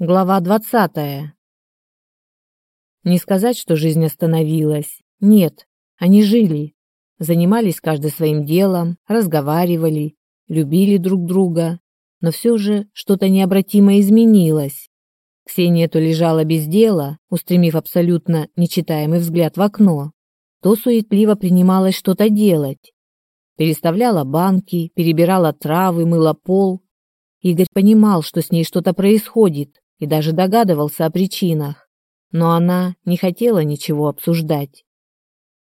Глава двадцатая. Не сказать, что жизнь остановилась. Нет, они жили, занимались каждый своим делом, разговаривали, любили друг друга, но все же что-то необратимо изменилось. Ксения то лежала без дела, устремив абсолютно нечитаемый взгляд в окно, то суетливо принималась что-то делать. Переставляла банки, перебирала травы, мыла пол. Игорь понимал, что с ней что-то происходит, и даже догадывался о причинах, но она не хотела ничего обсуждать.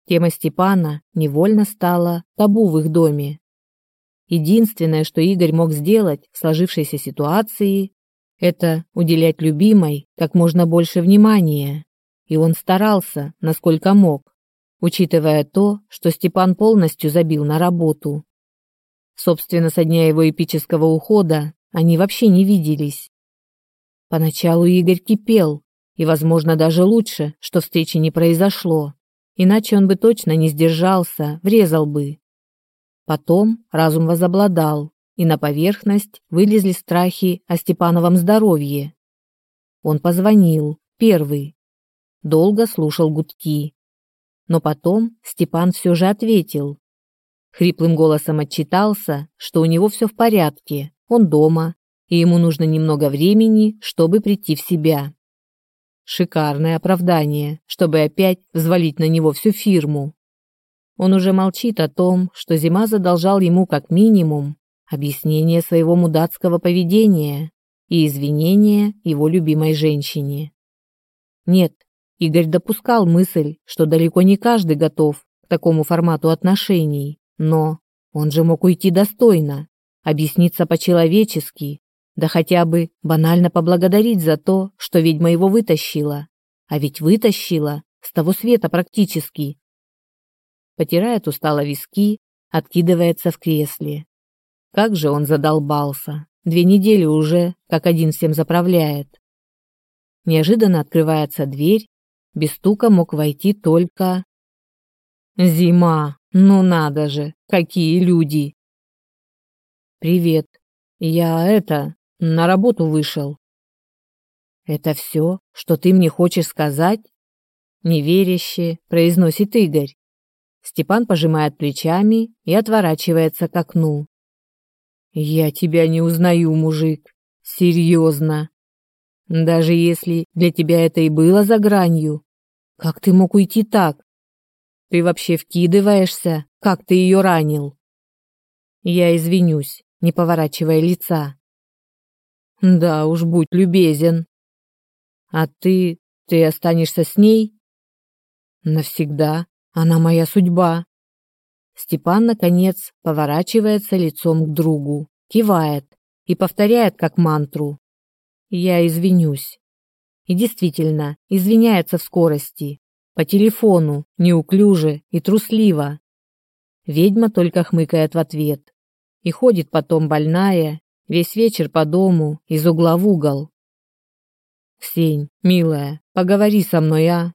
Тема Степана невольно стала табу в их доме. Единственное, что Игорь мог сделать в сложившейся ситуации, это уделять любимой как можно больше внимания, и он старался, насколько мог, учитывая то, что Степан полностью забил на работу. Собственно, со дня его эпического ухода они вообще не виделись. Поначалу Игорь кипел, и, возможно, даже лучше, что встречи не произошло, иначе он бы точно не сдержался, врезал бы. Потом разум возобладал, и на поверхность вылезли страхи о Степановом здоровье. Он позвонил, первый. Долго слушал гудки. Но потом Степан все же ответил. Хриплым голосом отчитался, что у него все в порядке, он дома, и ему нужно немного времени, чтобы прийти в себя. Шикарное оправдание, чтобы опять взвалить на него всю фирму. Он уже молчит о том, что Зима задолжал ему как минимум объяснение своего мудацкого поведения и извинения его любимой женщине. Нет, Игорь допускал мысль, что далеко не каждый готов к такому формату отношений, но он же мог уйти достойно, объясниться по-человечески, да хотя бы банально поблагодарить за то, что ведьма его вытащила. А ведь вытащила, с того света практически. Потирает устало виски, откидывается в кресле. Как же он задолбался. Две недели уже, как один всем заправляет. Неожиданно открывается дверь, без стука мог войти только... Зима, ну надо же, какие люди! Привет, я это, на работу вышел. Это все, что ты мне хочешь сказать? Неверяще произносит Игорь. Степан пожимает плечами и отворачивается к окну. Я тебя не узнаю, мужик. Серьезно. Даже если для тебя это и было за гранью, как ты мог уйти так? Ты вообще вкидываешься, как ты ее ранил? Я извинюсь, не поворачивая лица. Да уж, будь любезен. А ты, ты останешься с ней? Навсегда. Она моя судьба. Степан, наконец, поворачивается лицом к другу, кивает и повторяет как мантру. Я извинюсь. И действительно, извиняется в скорости. По телефону, неуклюже и трусливо. Ведьма только хмыкает в ответ. И ходит потом больная, Весь вечер по дому, из угла в угол. Сень, милая, поговори со мной, а?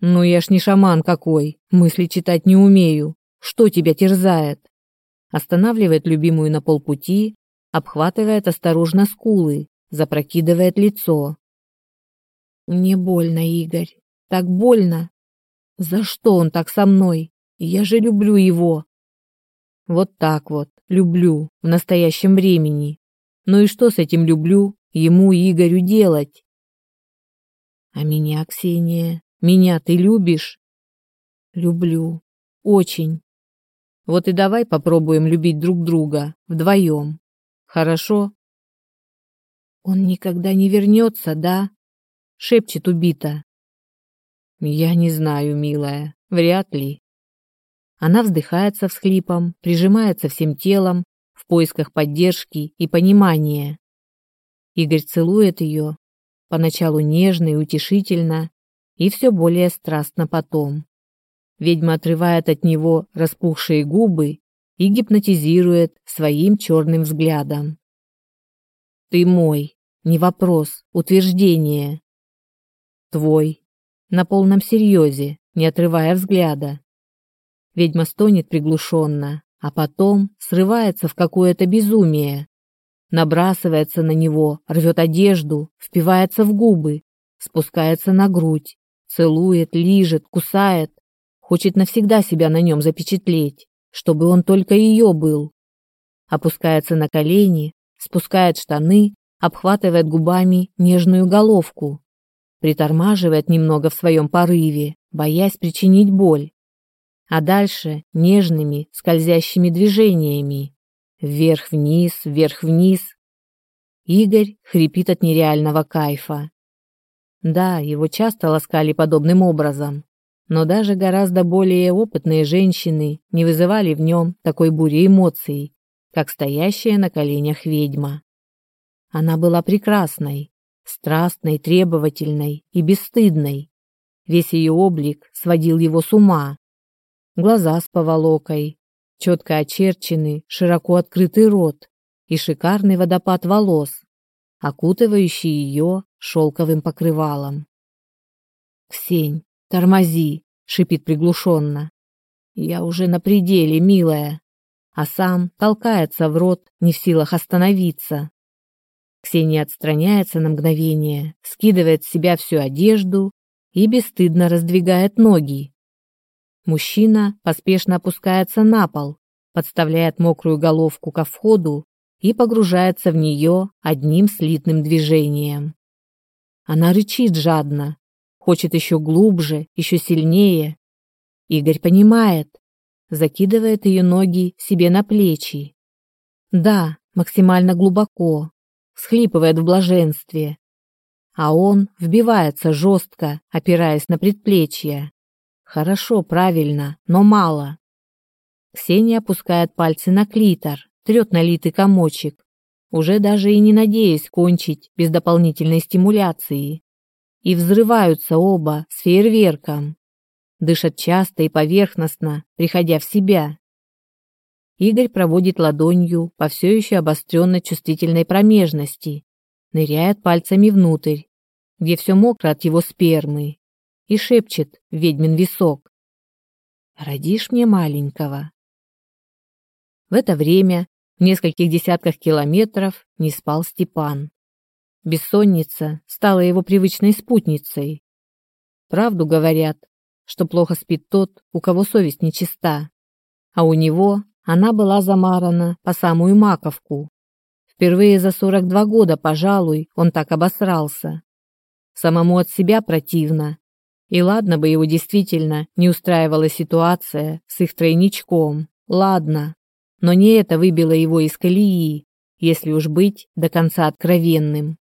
Ну я ж не шаман какой, мысли читать не умею. Что тебя терзает? Останавливает любимую на полпути, обхватывает осторожно скулы, запрокидывает лицо. Мне больно, Игорь, так больно. За что он так со мной? Я же люблю его. Вот так вот, люблю, в настоящем времени. Ну и что с этим люблю, ему Игорю делать? А меня, Ксения, меня ты любишь? Люблю. Очень. Вот и давай попробуем любить друг друга вдвоем. Хорошо? Он никогда не вернется, да? Шепчет убита. Я не знаю, милая, вряд ли. Она вздыхает со всхлипом, прижимается всем телом в поисках поддержки и понимания. Игорь целует ее, поначалу нежно и утешительно, и все более страстно потом. Ведьма отрывает от него распухшие губы и гипнотизирует своим черным взглядом. «Ты мой, не вопрос, утверждение. Твой, на полном серьезе, не отрывая взгляда. Ведьма стонет приглушенно, а потом срывается в какое-то безумие. набрасывается на него, рвет одежду, впивается в губы, спускается на грудь, целует, лижет, кусает, хочет навсегда себя на нем запечатлеть, чтобы он только ее был. Опускается на колени, спускает штаны, обхватывает губами нежную головку, притормаживает немного в своем порыве, боясь причинить боль. А дальше нежными, скользящими движениями. Вверх-вниз, вверх-вниз. Игорь хрипит от нереального кайфа. Да, его часто ласкали подобным образом, но даже гораздо более опытные женщины не вызывали в нем такой бури эмоций, как стоящая на коленях ведьма. Она была прекрасной, страстной, требовательной и бесстыдной. Весь ее облик сводил его с ума. Глаза с поволокой, четко очерченный, широко открытый рот и шикарный водопад волос, окутывающий ее шелковым покрывалом. «Ксень, тормози!» — шипит приглушенно. «Я уже на пределе, милая!» А сам толкается в рот, не в силах остановиться. Ксения отстраняется на мгновение, скидывает с себя всю одежду и бесстыдно раздвигает ноги. Мужчина поспешно опускается на пол, подставляет мокрую головку ко входу и погружается в нее одним слитным движением. Она рычит жадно, хочет еще глубже, еще сильнее. Игорь понимает, закидывает ее ноги себе на плечи. Да, максимально глубоко, схлипывает в блаженстве. А он вбивается жестко, опираясь на предплечье. Хорошо, правильно, но мало. Ксения опускает пальцы на клитор, трет налитый комочек, уже даже и не надеясь кончить без дополнительной стимуляции. И взрываются оба с фейерверком. Дышат часто и поверхностно, приходя в себя. Игорь проводит ладонью по все еще обостренно чувствительной промежности, ныряет пальцами внутрь, где все мокро от его спермы, и шепчет ведьмин висок. «Родишь мне маленького». В это время в нескольких десятках километров не спал Степан. Бессонница стала его привычной спутницей. Правду говорят, что плохо спит тот, у кого совесть нечиста, а у него она была замарана по самую маковку. Впервые за 42 года, пожалуй, он так обосрался. Самому от себя противно, и ладно бы его действительно не устраивала ситуация с их тройничком. Ладно. Но не это выбило его из колеи, если уж быть до конца откровенным.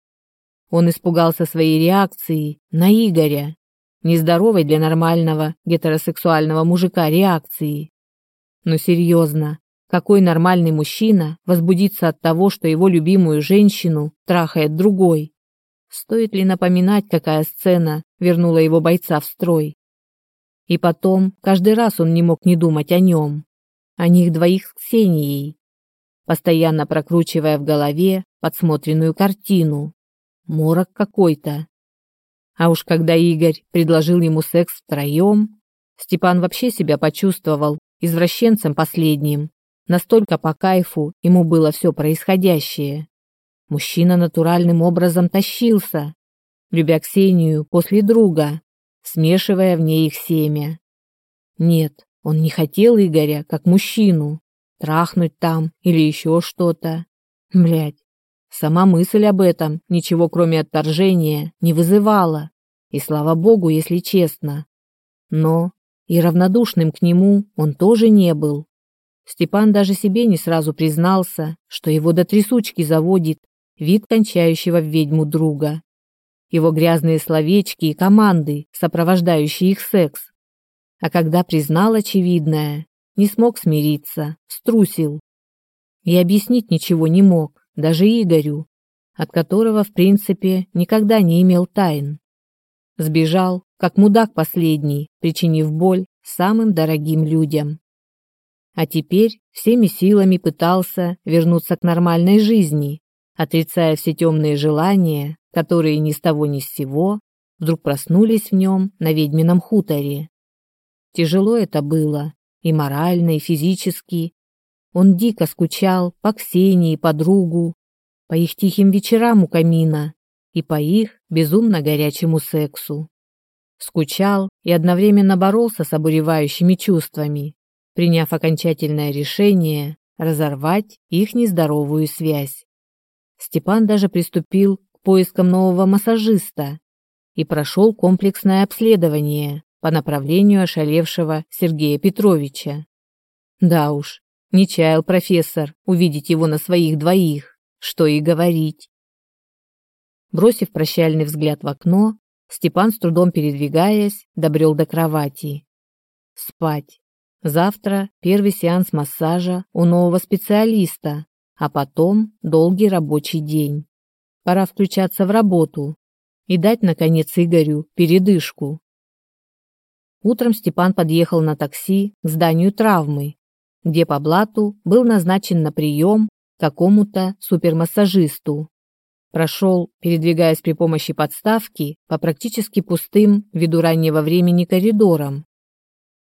Он испугался своей реакции на Игоря, нездоровой для нормального гетеросексуального мужика реакции. Но серьезно, какой нормальный мужчина возбудится от того, что его любимую женщину трахает другой? Стоит ли напоминать, какая сцена вернула его бойца в строй? И потом, каждый раз он не мог не думать о нем, о них двоих с Ксенией, постоянно прокручивая в голове подсмотренную картину. Морок какой-то. А уж когда Игорь предложил ему секс втроем, Степан вообще себя почувствовал извращенцем последним. Настолько по кайфу ему было все происходящее. Мужчина натуральным образом тащился, любя Ксению после друга, смешивая в ней их семя. Нет, он не хотел Игоря как мужчину, трахнуть там или еще что-то. Блять, сама мысль об этом ничего кроме отторжения не вызывала. И слава богу, если честно. Но и равнодушным к нему он тоже не был. Степан даже себе не сразу признался, что его до трясучки заводит вид кончающего в ведьму друга. Его грязные словечки и команды, сопровождающие их секс. А когда признал очевидное, не смог смириться, струсил. И объяснить ничего не мог, даже Игорю, от которого, в принципе, никогда не имел тайн. Сбежал, как мудак последний, причинив боль самым дорогим людям. А теперь всеми силами пытался вернуться к нормальной жизни, отрицая все темные желания, которые ни с того ни с сего вдруг проснулись в нем на ведьмином хуторе. Тяжело это было, и морально, и физически. Он дико скучал по Ксении, подругу, по их тихим вечерам у камина и по их безумно горячему сексу. Скучал и одновременно боролся с обуревающими чувствами, приняв окончательное решение разорвать их нездоровую связь. Степан даже приступил к поискам нового массажиста и прошел комплексное обследование по направлению ошалевшего Сергея Петровича. Да уж, не чаял профессор увидеть его на своих двоих, что и говорить. Бросив прощальный взгляд в окно, Степан, с трудом передвигаясь, добрел до кровати. Спать. Завтра первый сеанс массажа у нового специалиста, а потом долгий рабочий день. Пора включаться в работу и дать, наконец, Игорю передышку. Утром Степан подъехал на такси к зданию травмы, где по блату был назначен на прием какому-то супермассажисту. Прошел, передвигаясь при помощи подставки по практически пустым ввиду раннего времени коридорам.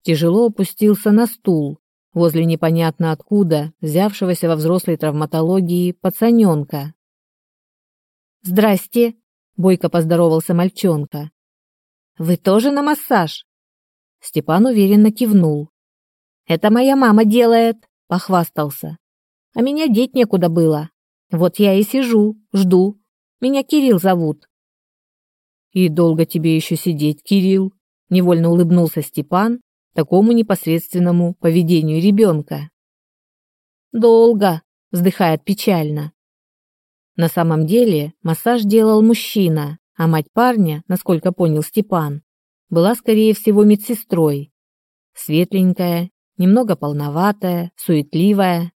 Тяжело опустился на стул возле непонятно откуда взявшегося во взрослой травматологии пацаненка. «Здрасте!» — бойко поздоровался мальчонка. «Вы тоже на массаж?» Степан уверенно кивнул. «Это моя мама делает», — похвастался. «А меня деть некуда было. Вот я и сижу, жду. Меня Кирилл зовут». «И долго тебе еще сидеть, Кирилл?» — невольно улыбнулся Степан такому непосредственному поведению ребенка. «Долго», — вздыхает печально. На самом деле массаж делал мужчина, а мать парня, насколько понял Степан, была, скорее всего, медсестрой. Светленькая, немного полноватая, суетливая.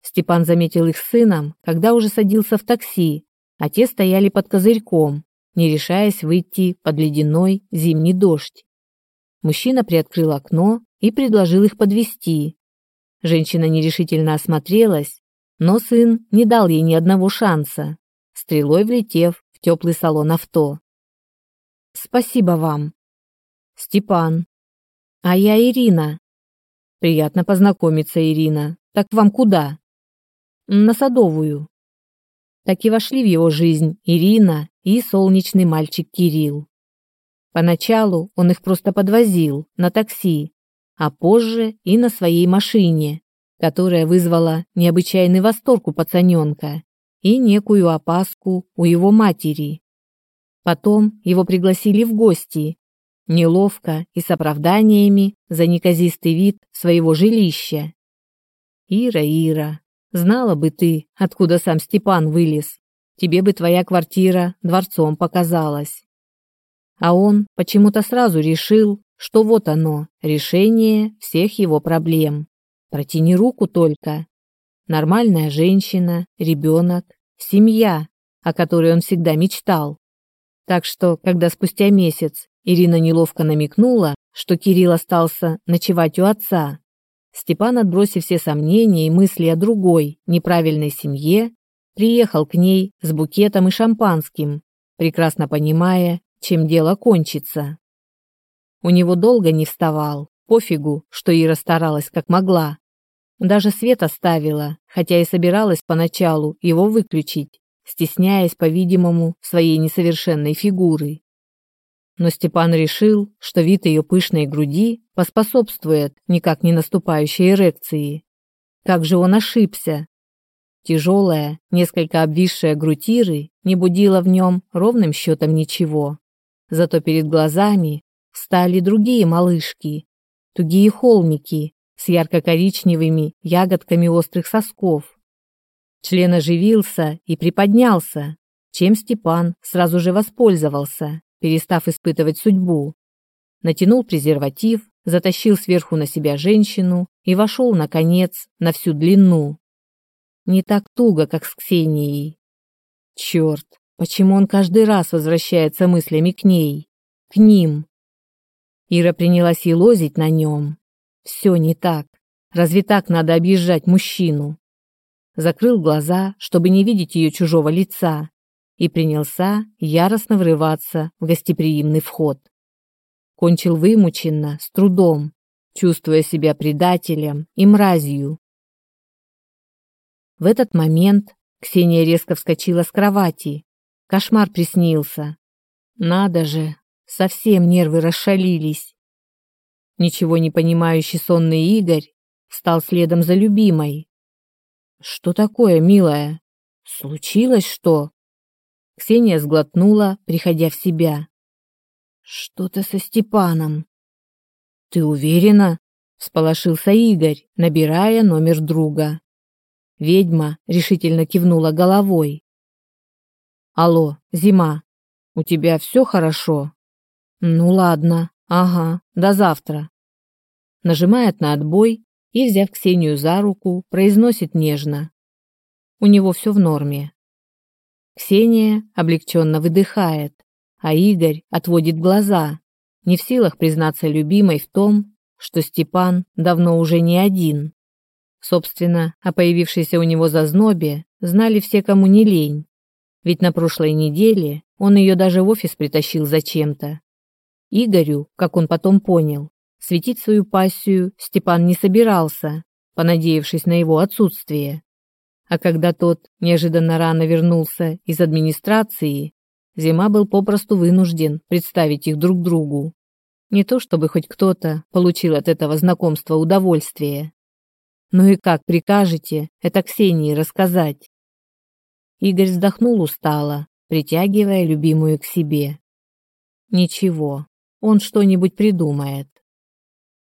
Степан заметил их сыном, когда уже садился в такси, а те стояли под козырьком, не решаясь выйти под ледяной зимний дождь. Мужчина приоткрыл окно и предложил их подвести. Женщина нерешительно осмотрелась, но сын не дал ей ни одного шанса, стрелой влетев в теплый салон авто. «Спасибо вам», Степан. А я Ирина. Приятно познакомиться, Ирина. Так вам куда? На Садовую. Так и вошли в его жизнь Ирина и солнечный мальчик Кирилл. Поначалу он их просто подвозил на такси, а позже и на своей машине, которая вызвала необычайный восторг у пацаненка и некую опаску у его матери. Потом его пригласили в гости, неловко и с оправданиями за неказистый вид своего жилища. Ира, Ира, знала бы ты, откуда сам Степан вылез. Тебе бы твоя квартира дворцом показалась. А он почему-то сразу решил, что вот оно, решение всех его проблем. Протяни руку только. Нормальная женщина, ребенок, семья, о которой он всегда мечтал. Так что, когда спустя месяц Ирина неловко намекнула, что Кирилл остался ночевать у отца. Степан, отбросив все сомнения и мысли о другой, неправильной семье, приехал к ней с букетом и шампанским, прекрасно понимая, чем дело кончится. У него долго не вставал, пофигу, что Ира старалась как могла. Даже свет оставила, хотя и собиралась поначалу его выключить, стесняясь, по-видимому, своей несовершенной фигуры но Степан решил, что вид ее пышной груди поспособствует никак не наступающей эрекции. Как же он ошибся? Тяжелая, несколько обвисшая грудь не будила в нем ровным счетом ничего. Зато перед глазами встали другие малышки, тугие холмики с ярко-коричневыми ягодками острых сосков. Член оживился и приподнялся, чем Степан сразу же воспользовался перестав испытывать судьбу. Натянул презерватив, затащил сверху на себя женщину и вошел, наконец, на всю длину. Не так туго, как с Ксенией. Черт, почему он каждый раз возвращается мыслями к ней, к ним? Ира принялась елозить на нем. Все не так. Разве так надо объезжать мужчину? Закрыл глаза, чтобы не видеть ее чужого лица, и принялся яростно врываться в гостеприимный вход. Кончил вымученно, с трудом, чувствуя себя предателем и мразью. В этот момент Ксения резко вскочила с кровати. Кошмар приснился. Надо же, совсем нервы расшалились. Ничего не понимающий сонный Игорь встал следом за любимой. Что такое, милая? Случилось что? Ксения сглотнула, приходя в себя. Что-то со Степаном. Ты уверена? всполошился Игорь, набирая номер друга. Ведьма решительно кивнула головой. Алло, Зима. У тебя все хорошо? Ну ладно. Ага, до завтра. Нажимает на отбой и, взяв Ксению за руку, произносит нежно: "У него все в норме". Ксения облегченно выдыхает, а Игорь отводит глаза, не в силах признаться любимой в том, что Степан давно уже не один. Собственно, о появившейся у него зазнобе знали все, кому не лень. Ведь на прошлой неделе он ее даже в офис притащил зачем-то. Игорю, как он потом понял, светить свою пассию Степан не собирался, понадеявшись на его отсутствие. А когда тот неожиданно рано вернулся из администрации, Зима был попросту вынужден представить их друг другу. Не то чтобы хоть кто-то получил от этого знакомства удовольствие. Ну и как прикажете это Ксении рассказать? Игорь вздохнул устало, притягивая любимую к себе. Ничего, он что-нибудь придумает.